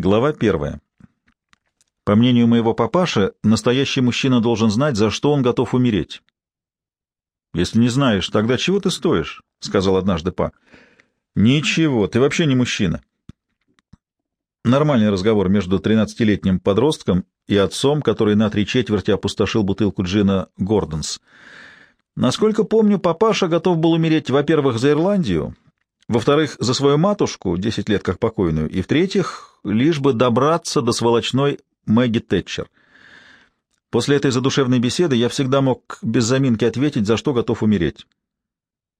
Глава первая. По мнению моего папаши, настоящий мужчина должен знать, за что он готов умереть. «Если не знаешь, тогда чего ты стоишь?» — сказал однажды па. «Ничего, ты вообще не мужчина». Нормальный разговор между тринадцатилетним подростком и отцом, который на три четверти опустошил бутылку джина «Гордонс». Насколько помню, папаша готов был умереть, во-первых, за Ирландию, во-вторых, за свою матушку, десять лет как покойную, и, в-третьих, лишь бы добраться до сволочной Мэгги Тэтчер. После этой задушевной беседы я всегда мог без заминки ответить, за что готов умереть.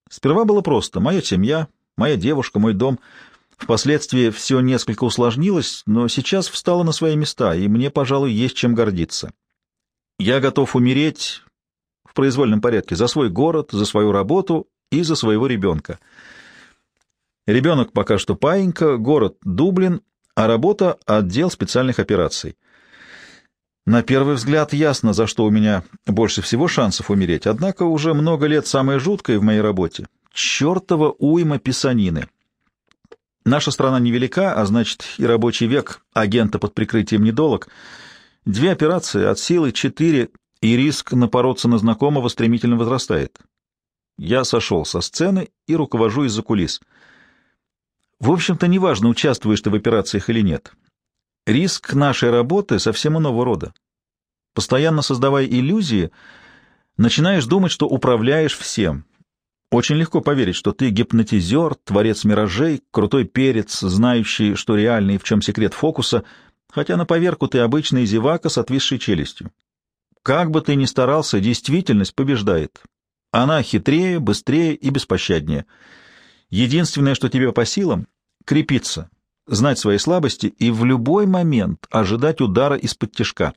Сперва было просто. Моя семья, моя девушка, мой дом. Впоследствии все несколько усложнилось, но сейчас встало на свои места, и мне, пожалуй, есть чем гордиться. Я готов умереть в произвольном порядке за свой город, за свою работу и за своего ребенка. Ребенок пока что паинька, город Дублин, а работа — отдел специальных операций. На первый взгляд ясно, за что у меня больше всего шансов умереть, однако уже много лет самое жуткое в моей работе — чертова уйма писанины. Наша страна невелика, а значит и рабочий век агента под прикрытием недолог. Две операции, от силы четыре, и риск напороться на знакомого стремительно возрастает. Я сошел со сцены и руковожу из-за кулис — в общем-то, неважно, участвуешь ты в операциях или нет. Риск нашей работы совсем иного рода. Постоянно создавая иллюзии, начинаешь думать, что управляешь всем. Очень легко поверить, что ты гипнотизер, творец миражей, крутой перец, знающий, что реальный и в чем секрет фокуса, хотя на поверку ты обычный зевака с отвисшей челюстью. Как бы ты ни старался, действительность побеждает. Она хитрее, быстрее и беспощаднее — Единственное, что тебе по силам — крепиться, знать свои слабости и в любой момент ожидать удара из-под тяжка.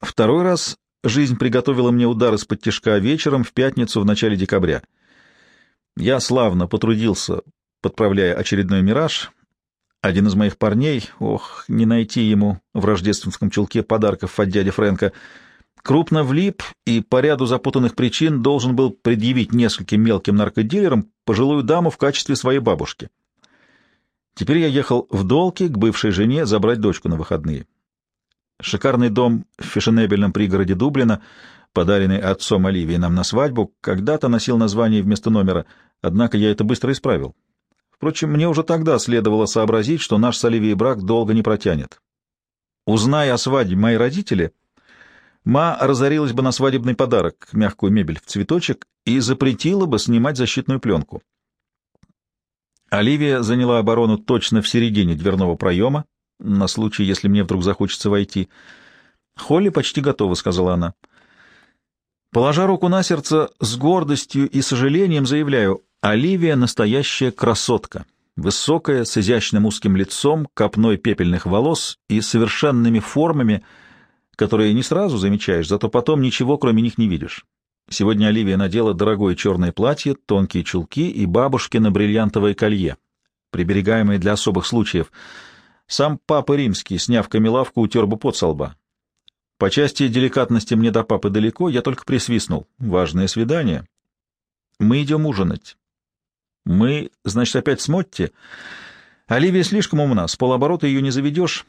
Второй раз жизнь приготовила мне удар из-под тяжка вечером в пятницу в начале декабря. Я славно потрудился, подправляя очередной «Мираж». Один из моих парней, ох, не найти ему в рождественском чулке подарков от дяди Фрэнка — крупно влип и по ряду запутанных причин должен был предъявить нескольким мелким наркодилерам пожилую даму в качестве своей бабушки. Теперь я ехал в Долки к бывшей жене забрать дочку на выходные. Шикарный дом в фешенебельном пригороде Дублина, подаренный отцом Оливии нам на свадьбу, когда-то носил название вместо номера, однако я это быстро исправил. Впрочем, мне уже тогда следовало сообразить, что наш с Оливией брак долго не протянет. Узная о свадьбе мои родители, Ма разорилась бы на свадебный подарок, мягкую мебель в цветочек, и запретила бы снимать защитную пленку. Оливия заняла оборону точно в середине дверного проема, на случай, если мне вдруг захочется войти. «Холли почти готова», — сказала она. Положа руку на сердце, с гордостью и сожалением заявляю, Оливия — настоящая красотка, высокая, с изящным узким лицом, копной пепельных волос и совершенными формами — которые не сразу замечаешь, зато потом ничего кроме них не видишь. Сегодня Оливия надела дорогое черное платье, тонкие чулки и бабушкино бриллиантовое колье, приберегаемое для особых случаев. Сам папа римский, сняв камелавку, утер бы под со лба. По части деликатности мне до папы далеко, я только присвистнул. Важное свидание. Мы идем ужинать. Мы, значит, опять с Мотти. Оливия слишком умна, с полоборота ее не заведешь.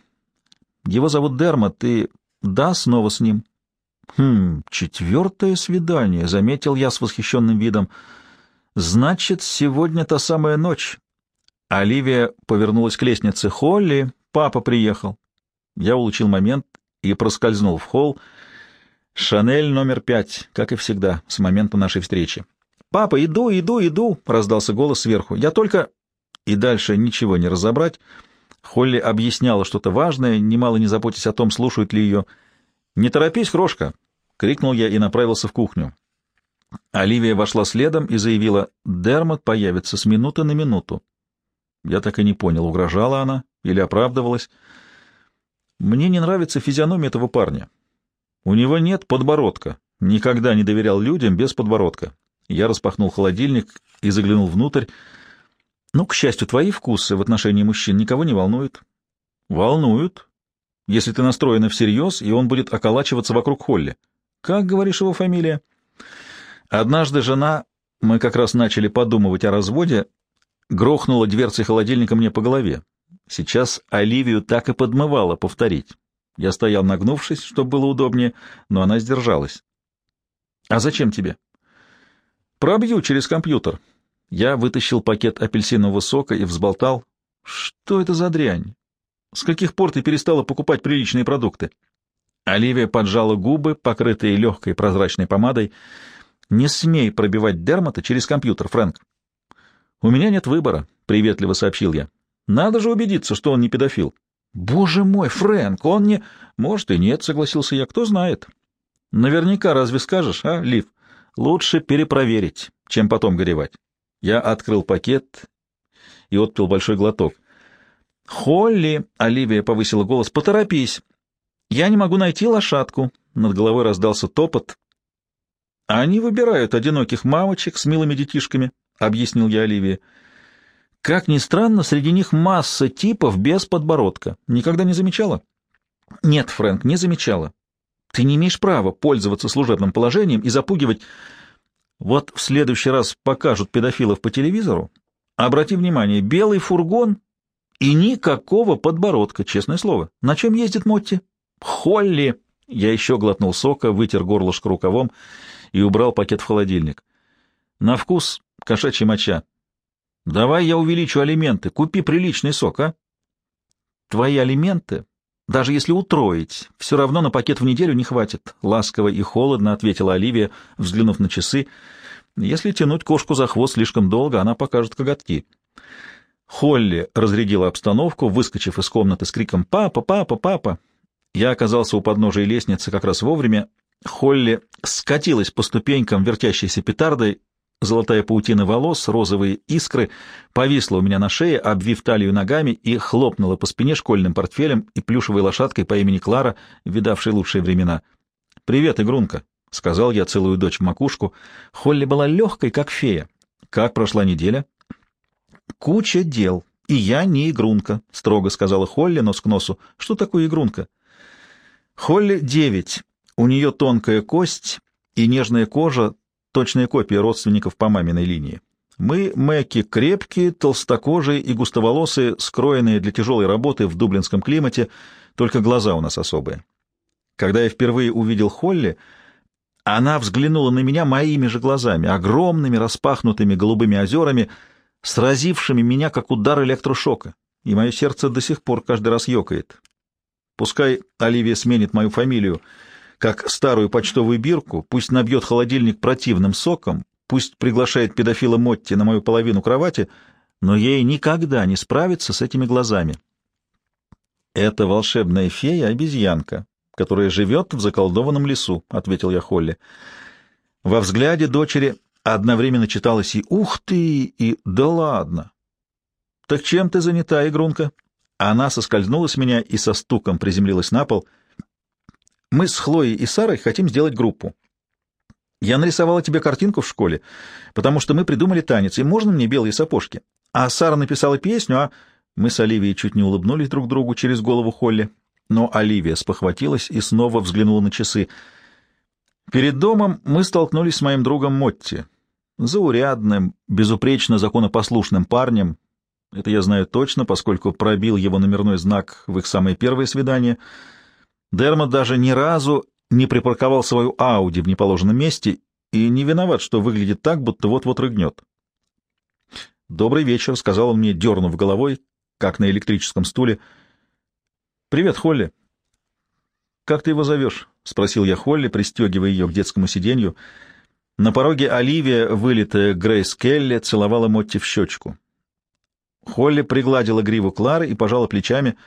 Его зовут Дермот, и да, снова с ним. Хм, четвертое свидание, заметил я с восхищенным видом. Значит, сегодня та самая ночь. Оливия повернулась к лестнице. Холли, папа приехал. Я улучил момент и проскользнул в холл. Шанель номер пять, как и всегда, с момента нашей встречи. «Папа, иду, иду, иду!» — раздался голос сверху. «Я только...» И дальше ничего не разобрать. Холли объясняла что-то важное, немало не заботясь о том, слушают ли ее. «Не торопись, крошка!» — крикнул я и направился в кухню. Оливия вошла следом и заявила, «Дермот появится с минуты на минуту». Я так и не понял, угрожала она или оправдывалась. Мне не нравится физиономия этого парня. У него нет подбородка. Никогда не доверял людям без подбородка. Я распахнул холодильник и заглянул внутрь. Ну, к счастью, твои вкусы в отношении мужчин никого не волнуют. Волнуют, если ты настроена всерьез, и он будет околачиваться вокруг Холли. Как, говоришь, его фамилия? Однажды жена, мы как раз начали подумывать о разводе, грохнула дверцей холодильника мне по голове. Сейчас Оливию так и подмывало повторить. Я стоял нагнувшись, чтобы было удобнее, но она сдержалась. «А зачем тебе?» «Пробью через компьютер». Я вытащил пакет апельсинового сока и взболтал. «Что это за дрянь? С каких пор ты перестала покупать приличные продукты?» Оливия поджала губы, покрытые легкой прозрачной помадой. «Не смей пробивать дермата через компьютер, Фрэнк». «У меня нет выбора», — приветливо сообщил я. «Надо же убедиться, что он не педофил». «Боже мой, Фрэнк, он не...» «Может и нет», — согласился я, — «кто знает». «Наверняка разве скажешь, а, Лив? Лучше перепроверить, чем потом горевать». Я открыл пакет и отпил большой глоток. «Холли!» — Оливия повысила голос. «Поторопись! Я не могу найти лошадку!» Над головой раздался топот. «Они выбирают одиноких мамочек с милыми детишками», — объяснил я Оливии. «Как ни странно, среди них масса типов без подбородка. Никогда не замечала?» «Нет, Фрэнк, не замечала. Ты не имеешь права пользоваться служебным положением и запугивать...» «Вот в следующий раз покажут педофилов по телевизору. Обрати внимание, белый фургон и никакого подбородка, честное слово. На чем ездит Мотти?» «Холли!» Я еще глотнул сока, вытер горлышко рукавом и убрал пакет в холодильник. «На вкус кошачья моча. Давай я увеличу алименты. Купи приличный сок, а? Твои алименты, даже если утроить, все равно на пакет в неделю не хватит. Ласково и холодно ответила Оливия, взглянув на часы. Если тянуть кошку за хвост слишком долго, она покажет коготки. Холли разрядила обстановку, выскочив из комнаты с криком «Папа! Папа! Папа!». Я оказался у подножия лестницы как раз вовремя. Холли скатилась по ступенькам вертящейся петардой, Золотая паутина волос, розовые искры повисла у меня на шее, обвив талию ногами и хлопнула по спине школьным портфелем и плюшевой лошадкой по имени Клара, видавшей лучшие времена. «Привет, Игрунка», — сказал я целую дочь в макушку. Холли была легкой, как фея. «Как прошла неделя?» «Куча дел, и я не Игрунка», — строго сказала Холли нос к носу. «Что такое Игрунка?» «Холли девять. У нее тонкая кость и нежная кожа, точная копия родственников по маминой линии. Мы, Мэки, крепкие, толстокожие и густоволосые, скроенные для тяжелой работы в дублинском климате, только глаза у нас особые. Когда я впервые увидел Холли, она взглянула на меня моими же глазами, огромными распахнутыми голубыми озерами, сразившими меня как удар электрошока, и мое сердце до сих пор каждый раз ёкает. Пускай Оливия сменит мою фамилию, как старую почтовую бирку, пусть набьет холодильник противным соком, пусть приглашает педофила Мотти на мою половину кровати, но ей никогда не справиться с этими глазами. «Это волшебная фея-обезьянка, которая живет в заколдованном лесу», — ответил я Холли. Во взгляде дочери одновременно читалось и «Ух ты!» и «Да ладно!» «Так чем ты занята, игрунка?» Она соскользнула с меня и со стуком приземлилась на пол — мы с Хлоей и Сарой хотим сделать группу. Я нарисовала тебе картинку в школе, потому что мы придумали танец, и можно мне белые сапожки? А Сара написала песню, а... Мы с Оливией чуть не улыбнулись друг другу через голову Холли, но Оливия спохватилась и снова взглянула на часы. Перед домом мы столкнулись с моим другом Мотти, заурядным, безупречно законопослушным парнем. Это я знаю точно, поскольку пробил его номерной знак в их самое первое свидание — Дермот даже ни разу не припарковал свою Ауди в неположенном месте и не виноват, что выглядит так, будто вот-вот рыгнет. «Добрый вечер», — сказал он мне, дернув головой, как на электрическом стуле. «Привет, Холли». «Как ты его зовешь?» — спросил я Холли, пристегивая ее к детскому сиденью. На пороге Оливия, вылитая Грейс Келли, целовала Мотти в щечку. Холли пригладила гриву Клары и пожала плечами —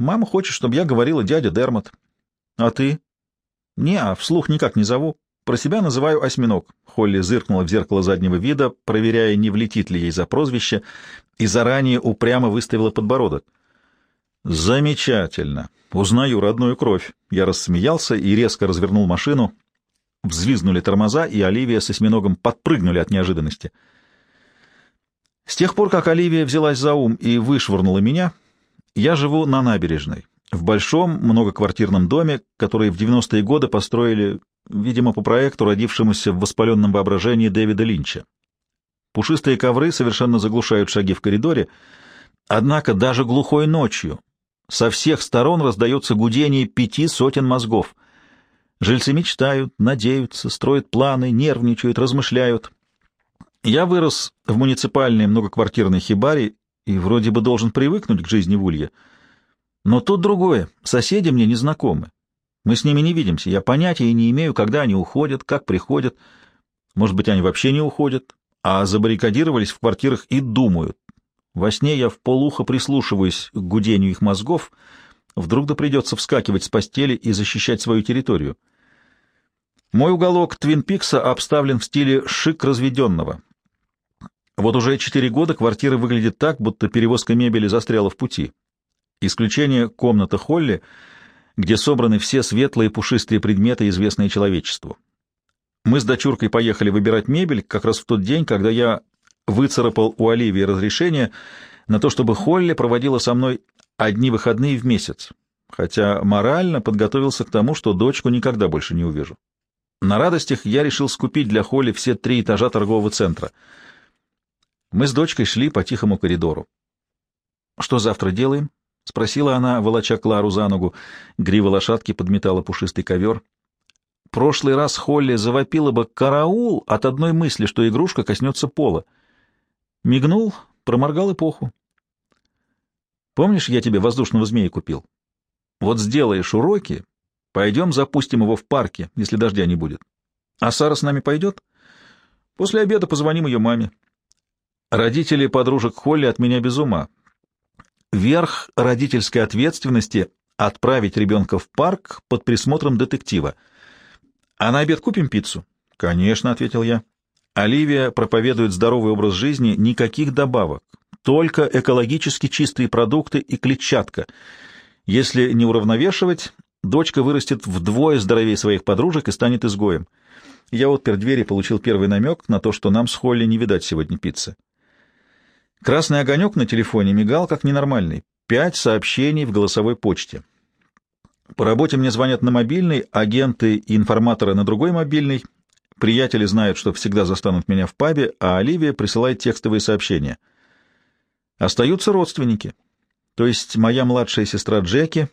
Мама хочет, чтобы я говорила дядя Дермот. А ты? Не, а вслух никак не зову. Про себя называю осьминог. Холли зыркнула в зеркало заднего вида, проверяя, не влетит ли ей за прозвище, и заранее упрямо выставила подбородок. Замечательно. Узнаю родную кровь. Я рассмеялся и резко развернул машину. Взвизнули тормоза, и Оливия с осьминогом подпрыгнули от неожиданности. С тех пор, как Оливия взялась за ум и вышвырнула меня, я живу на набережной, в большом многоквартирном доме, который в 90-е годы построили, видимо, по проекту, родившемуся в воспаленном воображении Дэвида Линча. Пушистые ковры совершенно заглушают шаги в коридоре, Однако даже глухой ночью со всех сторон раздается гудение пяти сотен мозгов. Жильцы мечтают, надеются, строят планы, нервничают, размышляют. Я вырос в муниципальной многоквартирной хибаре и вроде бы должен привыкнуть к жизни в Улье. Но тут другое. Соседи мне не знакомы. Мы с ними не видимся. Я понятия не имею, когда они уходят, как приходят. Может быть, они вообще не уходят, а забаррикадировались в квартирах и думают. Во сне я в полухо прислушиваюсь к гудению их мозгов. Вдруг да придется вскакивать с постели и защищать свою территорию. Мой уголок Твин Пикса обставлен в стиле шик разведенного. Вот уже четыре года квартира выглядит так, будто перевозка мебели застряла в пути. Исключение — комната Холли, где собраны все светлые пушистые предметы, известные человечеству. Мы с дочуркой поехали выбирать мебель как раз в тот день, когда я выцарапал у Оливии разрешение на то, чтобы Холли проводила со мной одни выходные в месяц, хотя морально подготовился к тому, что дочку никогда больше не увижу. На радостях я решил скупить для Холли все три этажа торгового центра — мы с дочкой шли по тихому коридору. «Что завтра делаем?» — спросила она, волоча Клару за ногу. Грива лошадки подметала пушистый ковер. Прошлый раз Холли завопила бы «караул» от одной мысли, что игрушка коснется пола. Мигнул, проморгал эпоху. «Помнишь, я тебе воздушного змея купил? Вот сделаешь уроки, пойдем запустим его в парке, если дождя не будет. А Сара с нами пойдет? После обеда позвоним ее маме. Родители подружек Холли от меня без ума. Верх родительской ответственности — отправить ребенка в парк под присмотром детектива. А на обед купим пиццу? — Конечно, — ответил я. Оливия проповедует здоровый образ жизни, никаких добавок, только экологически чистые продукты и клетчатка. Если не уравновешивать, дочка вырастет вдвое здоровее своих подружек и станет изгоем. Я отпер дверь и получил первый намек на то, что нам с Холли не видать сегодня пиццы. Красный огонек на телефоне мигал как ненормальный. Пять сообщений в голосовой почте. По работе мне звонят на мобильный, агенты и информаторы на другой мобильный. Приятели знают, что всегда застанут меня в пабе, а Оливия присылает текстовые сообщения. Остаются родственники. То есть моя младшая сестра Джеки,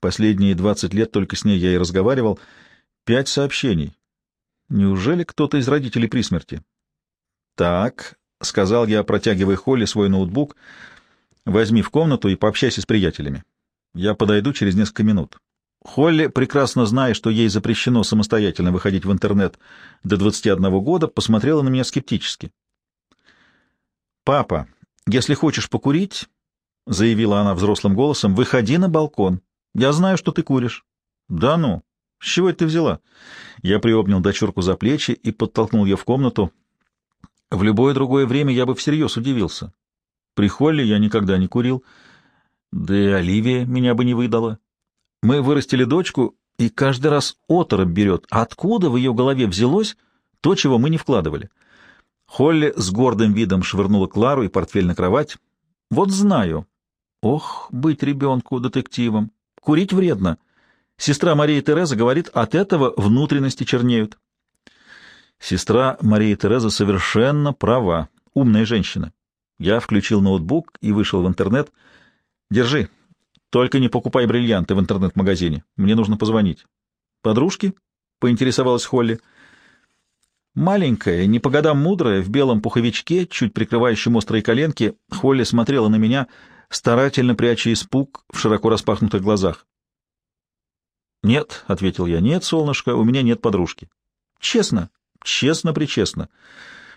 последние 20 лет только с ней я и разговаривал, пять сообщений. Неужели кто-то из родителей при смерти? Так, — сказал я, протягивая Холли свой ноутбук. «Возьми в комнату и пообщайся с приятелями. Я подойду через несколько минут». Холли, прекрасно зная, что ей запрещено самостоятельно выходить в интернет до 21 года, посмотрела на меня скептически. «Папа, если хочешь покурить, — заявила она взрослым голосом, — выходи на балкон. Я знаю, что ты куришь». «Да ну? С чего это ты взяла?» Я приобнял дочурку за плечи и подтолкнул ее в комнату. В любое другое время я бы всерьез удивился. При Холле я никогда не курил, да и Оливия меня бы не выдала. Мы вырастили дочку, и каждый раз оторопь берет. Откуда в ее голове взялось то, чего мы не вкладывали? Холли с гордым видом швырнула Клару и портфель на кровать. Вот знаю. Ох, быть ребенку детективом. Курить вредно. Сестра Мария Тереза говорит, от этого внутренности чернеют. Сестра Марии Тереза совершенно права. Умная женщина. Я включил ноутбук и вышел в интернет. Держи. Только не покупай бриллианты в интернет-магазине. Мне нужно позвонить. Подружки? Поинтересовалась Холли. Маленькая, не по годам мудрая, в белом пуховичке, чуть прикрывающем острые коленки, Холли смотрела на меня, старательно пряча испуг в широко распахнутых глазах. «Нет», — ответил я, — «нет, солнышко, у меня нет подружки». «Честно?» Честно-причестно.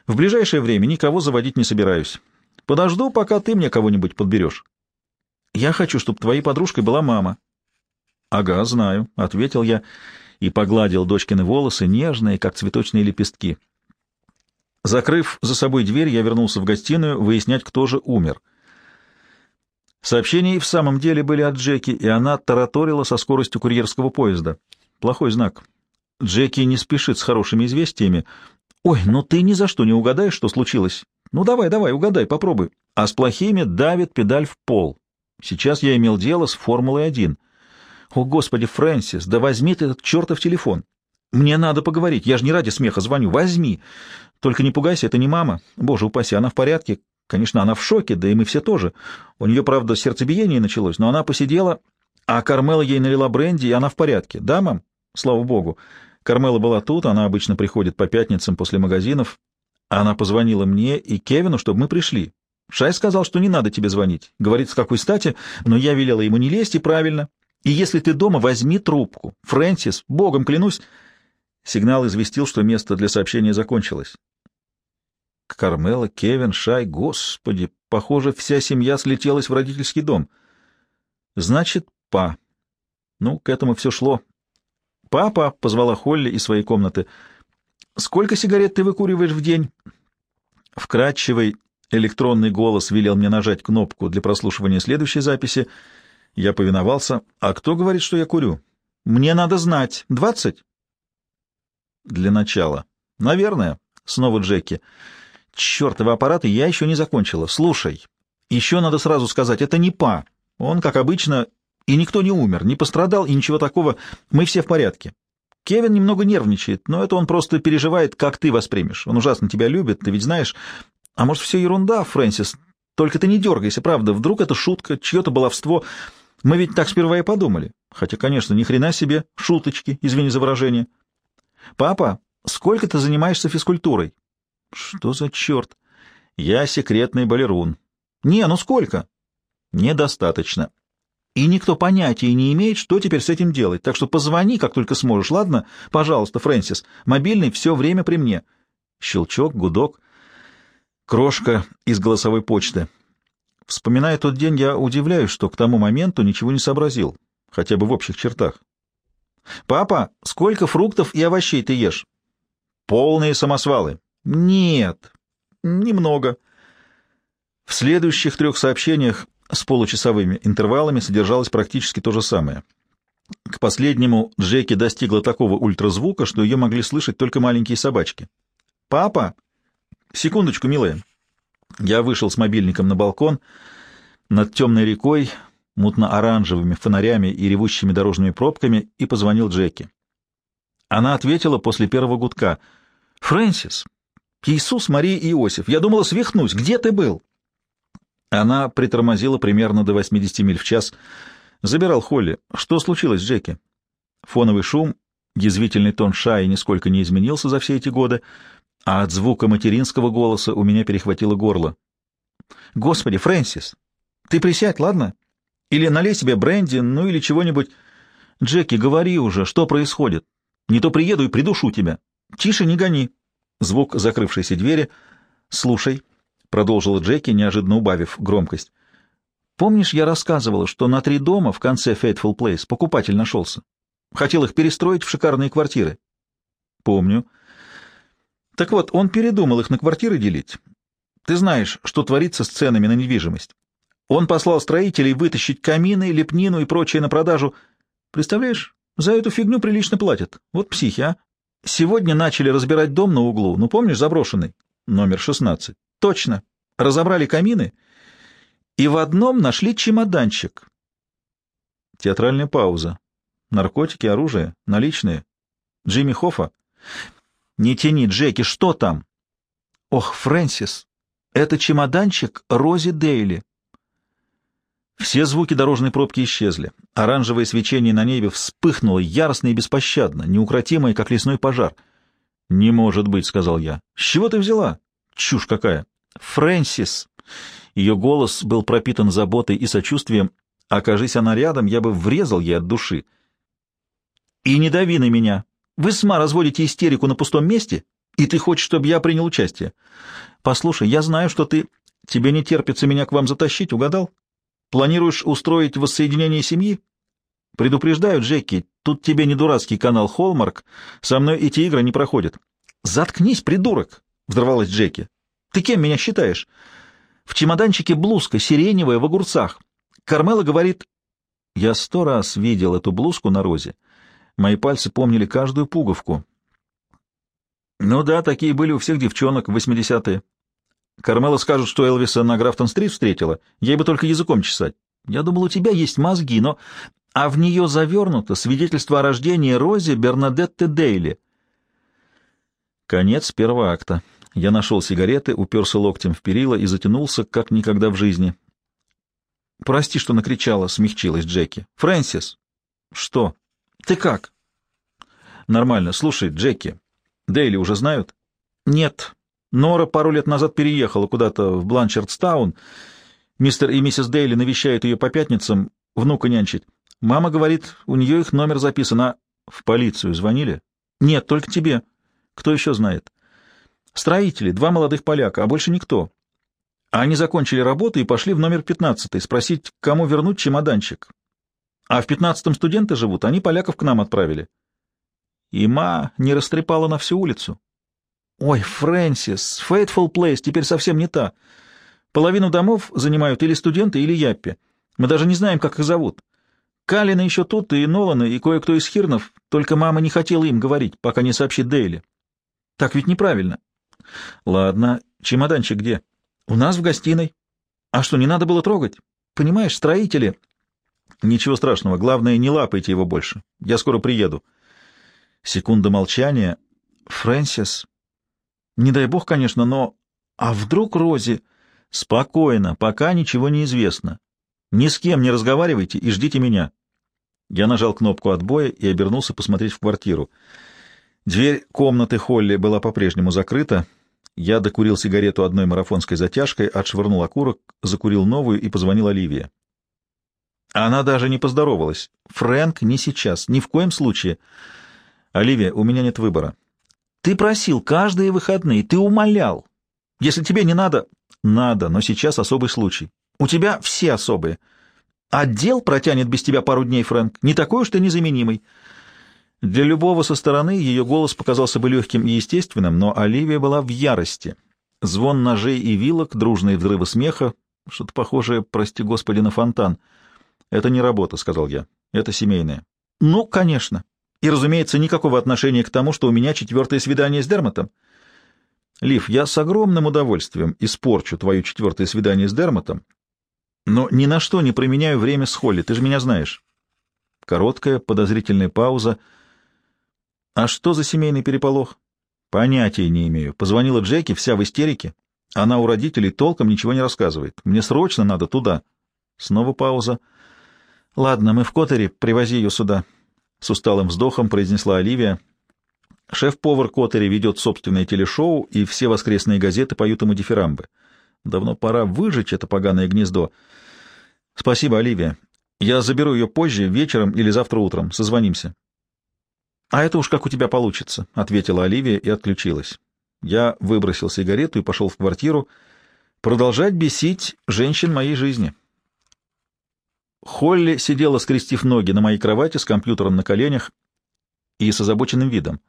В ближайшее время никого заводить не собираюсь. Подожду, пока ты мне кого-нибудь подберешь. Я хочу, чтобы твоей подружкой была мама. — Ага, знаю, — ответил я и погладил дочкины волосы, нежные, как цветочные лепестки. Закрыв за собой дверь, я вернулся в гостиную выяснять, кто же умер. Сообщения и в самом деле были от Джеки, и она тараторила со скоростью курьерского поезда. Плохой знак. Джеки не спешит с хорошими известиями. «Ой, ну ты ни за что не угадаешь, что случилось. Ну давай, давай, угадай, попробуй». А с плохими давит педаль в пол. Сейчас я имел дело с Формулой-1. О, господи, Фрэнсис, да возьми ты этот чертов телефон. Мне надо поговорить, я же не ради смеха звоню. Возьми. Только не пугайся, это не мама. Боже упаси, она в порядке. Конечно, она в шоке, да и мы все тоже. У нее, правда, сердцебиение началось, но она посидела, а Кармела ей налила бренди, и она в порядке. Да, мам? Слава богу. Кармела была тут, она обычно приходит по пятницам после магазинов. Она позвонила мне и Кевину, чтобы мы пришли. Шай сказал, что не надо тебе звонить. Говорит, с какой стати, но я велела ему не лезть, и правильно. И если ты дома, возьми трубку. Фрэнсис, богом клянусь. Сигнал известил, что место для сообщения закончилось. Кармела, Кевин, Шай, господи, похоже, вся семья слетелась в родительский дом. Значит, па. Ну, к этому все шло. «Папа!» — позвала Холли из своей комнаты. «Сколько сигарет ты выкуриваешь в день?» Вкрадчивый электронный голос велел мне нажать кнопку для прослушивания следующей записи. Я повиновался. «А кто говорит, что я курю?» «Мне надо знать. Двадцать?» «Для начала». «Наверное». Снова Джеки. «Чертовы аппараты, я еще не закончила. Слушай, еще надо сразу сказать, это не Па. Он, как обычно, и никто не умер, не пострадал и ничего такого. Мы все в порядке. Кевин немного нервничает, но это он просто переживает, как ты воспримешь. Он ужасно тебя любит, ты ведь знаешь. А может, все ерунда, Фрэнсис? Только ты не дергайся, правда. Вдруг это шутка, чье-то баловство. Мы ведь так сперва и подумали. Хотя, конечно, ни хрена себе, шуточки, извини за выражение. Папа, сколько ты занимаешься физкультурой? Что за черт? Я секретный балерун. Не, ну сколько? Недостаточно и никто понятия не имеет, что теперь с этим делать. Так что позвони, как только сможешь, ладно? Пожалуйста, Фрэнсис. Мобильный все время при мне. Щелчок, гудок. Крошка из голосовой почты. Вспоминая тот день, я удивляюсь, что к тому моменту ничего не сообразил, хотя бы в общих чертах. «Папа, сколько фруктов и овощей ты ешь?» «Полные самосвалы». «Нет, немного». В следующих трех сообщениях с получасовыми интервалами содержалось практически то же самое. К последнему Джеки достигла такого ультразвука, что ее могли слышать только маленькие собачки. «Папа!» «Секундочку, милая». Я вышел с мобильником на балкон над темной рекой, мутно-оранжевыми фонарями и ревущими дорожными пробками и позвонил Джеки. Она ответила после первого гудка. «Фрэнсис! Иисус, Мария и Иосиф! Я думала, свихнусь! Где ты был?» Она притормозила примерно до 80 миль в час. Забирал Холли. Что случилось, Джеки? Фоновый шум, язвительный тон Шаи нисколько не изменился за все эти годы, а от звука материнского голоса у меня перехватило горло. «Господи, Фрэнсис, ты присядь, ладно? Или налей себе бренди, ну или чего-нибудь. Джеки, говори уже, что происходит. Не то приеду и придушу тебя. Тише, не гони». Звук закрывшейся двери. «Слушай», — продолжила Джеки, неожиданно убавив громкость. «Помнишь, я рассказывала, что на три дома в конце Fateful Place покупатель нашелся? Хотел их перестроить в шикарные квартиры». «Помню». «Так вот, он передумал их на квартиры делить. Ты знаешь, что творится с ценами на недвижимость. Он послал строителей вытащить камины, лепнину и прочее на продажу. Представляешь, за эту фигню прилично платят. Вот психи, а? Сегодня начали разбирать дом на углу, ну помнишь, заброшенный? Номер 16. Точно. Разобрали камины и в одном нашли чемоданчик. Театральная пауза. Наркотики, оружие, наличные. Джимми Хоффа. Не тяни, Джеки, что там? Ох, Фрэнсис, это чемоданчик Рози Дейли. Все звуки дорожной пробки исчезли. Оранжевое свечение на небе вспыхнуло яростно и беспощадно, неукротимое, как лесной пожар. «Не может быть», — сказал я. «С чего ты взяла?» Чушь какая! Фрэнсис! Ее голос был пропитан заботой и сочувствием. Окажись она рядом, я бы врезал ей от души. И не дави на меня. Вы сама разводите истерику на пустом месте, и ты хочешь, чтобы я принял участие. Послушай, я знаю, что ты... Тебе не терпится меня к вам затащить, угадал? Планируешь устроить воссоединение семьи? Предупреждаю, Джеки, тут тебе не дурацкий канал Холмарк, со мной эти игры не проходят. Заткнись, придурок! — взорвалась Джеки. «Ты кем меня считаешь? В чемоданчике блузка, сиреневая, в огурцах. Кармела говорит...» Я сто раз видел эту блузку на розе. Мои пальцы помнили каждую пуговку. Ну да, такие были у всех девчонок в восьмидесятые. Кармела скажет, что Элвиса на Графтон-стрит встретила. Ей бы только языком чесать. Я думал, у тебя есть мозги, но... А в нее завернуто свидетельство о рождении Рози Бернадетты Дейли. Конец первого акта. Я нашел сигареты, уперся локтем в перила и затянулся, как никогда в жизни. «Прости, что накричала», — смягчилась Джеки. «Фрэнсис!» «Что? Ты как?» «Нормально. Слушай, Джеки, Дейли уже знают?» «Нет. Нора пару лет назад переехала куда-то в Бланчардстаун. Мистер и миссис Дейли навещают ее по пятницам, внука нянчить. Мама говорит, у нее их номер записан, а... В полицию звонили? Нет, только тебе. Кто еще знает? Строители, два молодых поляка, а больше никто. Они закончили работу и пошли в номер 15 спросить, кому вернуть чемоданчик. А в пятнадцатом студенты живут, они поляков к нам отправили. И ма не растрепала на всю улицу. Ой, Фрэнсис, Фейтфул Плейс теперь совсем не та. Половину домов занимают или студенты, или яппи. Мы даже не знаем, как их зовут. Калина еще тут, и Нолана, и кое-кто из Хирнов, только мама не хотела им говорить, пока не сообщит Дейли. Так ведь неправильно. Ладно, чемоданчик где? У нас в гостиной. А что, не надо было трогать? Понимаешь, строители... Ничего страшного, главное, не лапайте его больше. Я скоро приеду. Секунда молчания. Фрэнсис... Не дай бог, конечно, но... А вдруг Рози... Спокойно, пока ничего не известно. Ни с кем не разговаривайте и ждите меня. Я нажал кнопку отбоя и обернулся посмотреть в квартиру. Дверь комнаты Холли была по-прежнему закрыта. Я докурил сигарету одной марафонской затяжкой, отшвырнул окурок, закурил новую и позвонил Оливии. Она даже не поздоровалась. Фрэнк не сейчас, ни в коем случае. Оливия, у меня нет выбора. Ты просил каждые выходные, ты умолял. Если тебе не надо... Надо, но сейчас особый случай. У тебя все особые. Отдел протянет без тебя пару дней, Фрэнк. Не такой уж ты незаменимый. Для любого со стороны ее голос показался бы легким и естественным, но Оливия была в ярости. Звон ножей и вилок, дружные взрывы смеха, что-то похожее, прости господи, на фонтан. «Это не работа», — сказал я. «Это семейное». «Ну, конечно. И, разумеется, никакого отношения к тому, что у меня четвертое свидание с Дермотом». «Лив, я с огромным удовольствием испорчу твое четвертое свидание с Дермотом, но ни на что не применяю время с Холли, ты же меня знаешь. Короткая, подозрительная пауза. А что за семейный переполох? Понятия не имею. Позвонила Джеки, вся в истерике. Она у родителей толком ничего не рассказывает. Мне срочно надо туда. Снова пауза. Ладно, мы в Коттере, привози ее сюда. С усталым вздохом произнесла Оливия. Шеф-повар Коттери ведет собственное телешоу, и все воскресные газеты поют ему дифирамбы. Давно пора выжечь это поганое гнездо. — Спасибо, Оливия. Я заберу ее позже, вечером или завтра утром. Созвонимся. — А это уж как у тебя получится, — ответила Оливия и отключилась. Я выбросил сигарету и пошел в квартиру продолжать бесить женщин моей жизни. Холли сидела, скрестив ноги на моей кровати с компьютером на коленях и с озабоченным видом.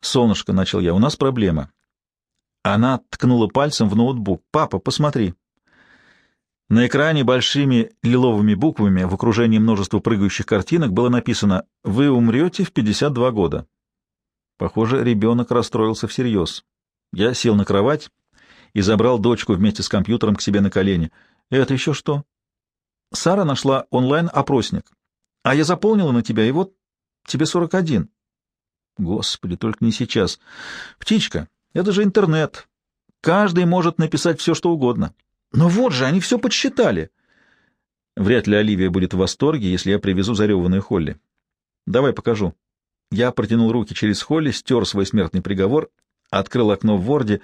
«Солнышко», — начал я, — «у нас проблема». Она ткнула пальцем в ноутбук. «Папа, посмотри». На экране большими лиловыми буквами в окружении множества прыгающих картинок было написано «Вы умрете в 52 года». Похоже, ребенок расстроился всерьез. Я сел на кровать и забрал дочку вместе с компьютером к себе на колени. «Это еще что?» Сара нашла онлайн-опросник. «А я заполнила на тебя, и вот тебе 41». «Господи, только не сейчас. Птичка, это же интернет. Каждый может написать все, что угодно». Но вот же, они все подсчитали. Вряд ли Оливия будет в восторге, если я привезу зареванную Холли. Давай покажу. Я протянул руки через Холли, стер свой смертный приговор, открыл окно в Ворде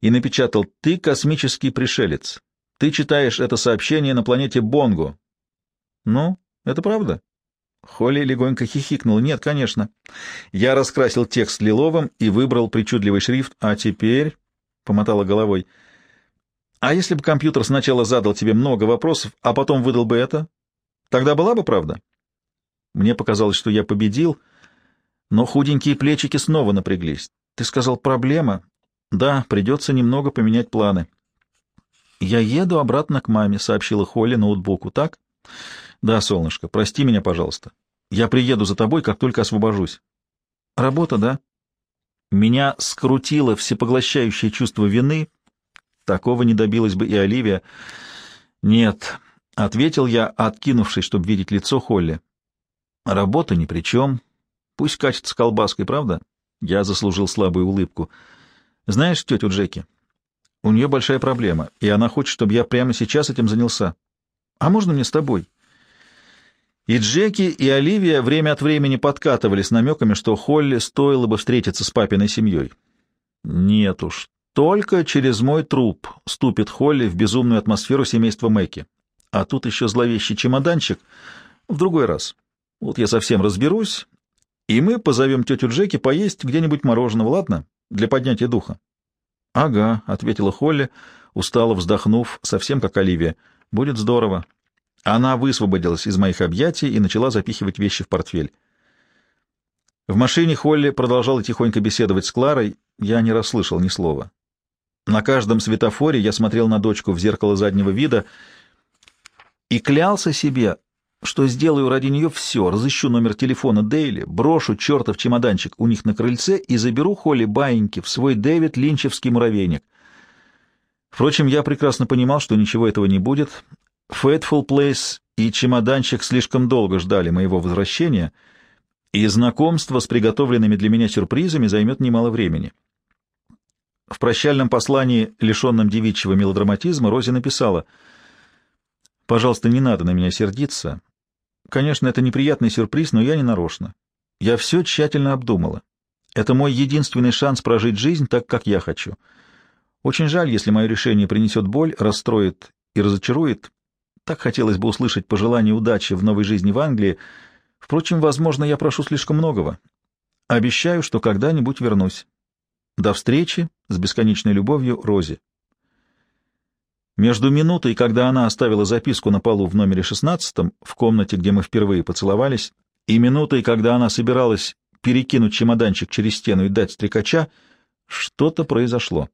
и напечатал «Ты космический пришелец. Ты читаешь это сообщение на планете Бонго». Ну, это правда? Холли легонько хихикнул. «Нет, конечно». Я раскрасил текст лиловым и выбрал причудливый шрифт. «А теперь...» — помотала головой — а если бы компьютер сначала задал тебе много вопросов, а потом выдал бы это? Тогда была бы правда? Мне показалось, что я победил, но худенькие плечики снова напряглись. Ты сказал, проблема? Да, придется немного поменять планы. Я еду обратно к маме, сообщила Холли ноутбуку, так? Да, солнышко, прости меня, пожалуйста. Я приеду за тобой, как только освобожусь. Работа, да? Меня скрутило всепоглощающее чувство вины, Такого не добилась бы и Оливия. «Нет», — ответил я, откинувшись, чтобы видеть лицо Холли. «Работа ни при чем. Пусть катится колбаской, правда?» Я заслужил слабую улыбку. Знаешь тетю Джеки? У нее большая проблема, и она хочет, чтобы я прямо сейчас этим занялся. А можно мне с тобой? И Джеки, и Оливия время от времени подкатывались намеками, что Холли стоило бы встретиться с папиной семьей. Нет уж, только через мой труп ступит Холли в безумную атмосферу семейства Мэкки. А тут еще зловещий чемоданчик. В другой раз. Вот я совсем разберусь, и мы позовем тетю Джеки поесть где-нибудь мороженого, ладно? Для поднятия духа. — Ага, — ответила Холли, устало вздохнув, совсем как Оливия. — Будет здорово. Она высвободилась из моих объятий и начала запихивать вещи в портфель. В машине Холли продолжала тихонько беседовать с Кларой, я не расслышал ни слова. На каждом светофоре я смотрел на дочку в зеркало заднего вида и клялся себе, что сделаю ради нее все, разыщу номер телефона Дейли, брошу чертов чемоданчик у них на крыльце и заберу Холли баиньки в свой Дэвид Линчевский муравейник. Впрочем, я прекрасно понимал, что ничего этого не будет, Фейтфул Плейс и чемоданчик слишком долго ждали моего возвращения, и знакомство с приготовленными для меня сюрпризами займет немало времени. В прощальном послании, лишенном девичьего мелодраматизма, Рози написала «Пожалуйста, не надо на меня сердиться. Конечно, это неприятный сюрприз, но я не нарочно. Я все тщательно обдумала. Это мой единственный шанс прожить жизнь так, как я хочу. Очень жаль, если мое решение принесет боль, расстроит и разочарует, так хотелось бы услышать пожелание удачи в новой жизни в Англии. Впрочем, возможно, я прошу слишком многого. Обещаю, что когда-нибудь вернусь. До встречи с бесконечной любовью, Рози. Между минутой, когда она оставила записку на полу в номере 16, в комнате, где мы впервые поцеловались, и минутой, когда она собиралась перекинуть чемоданчик через стену и дать стрекача, что-то произошло.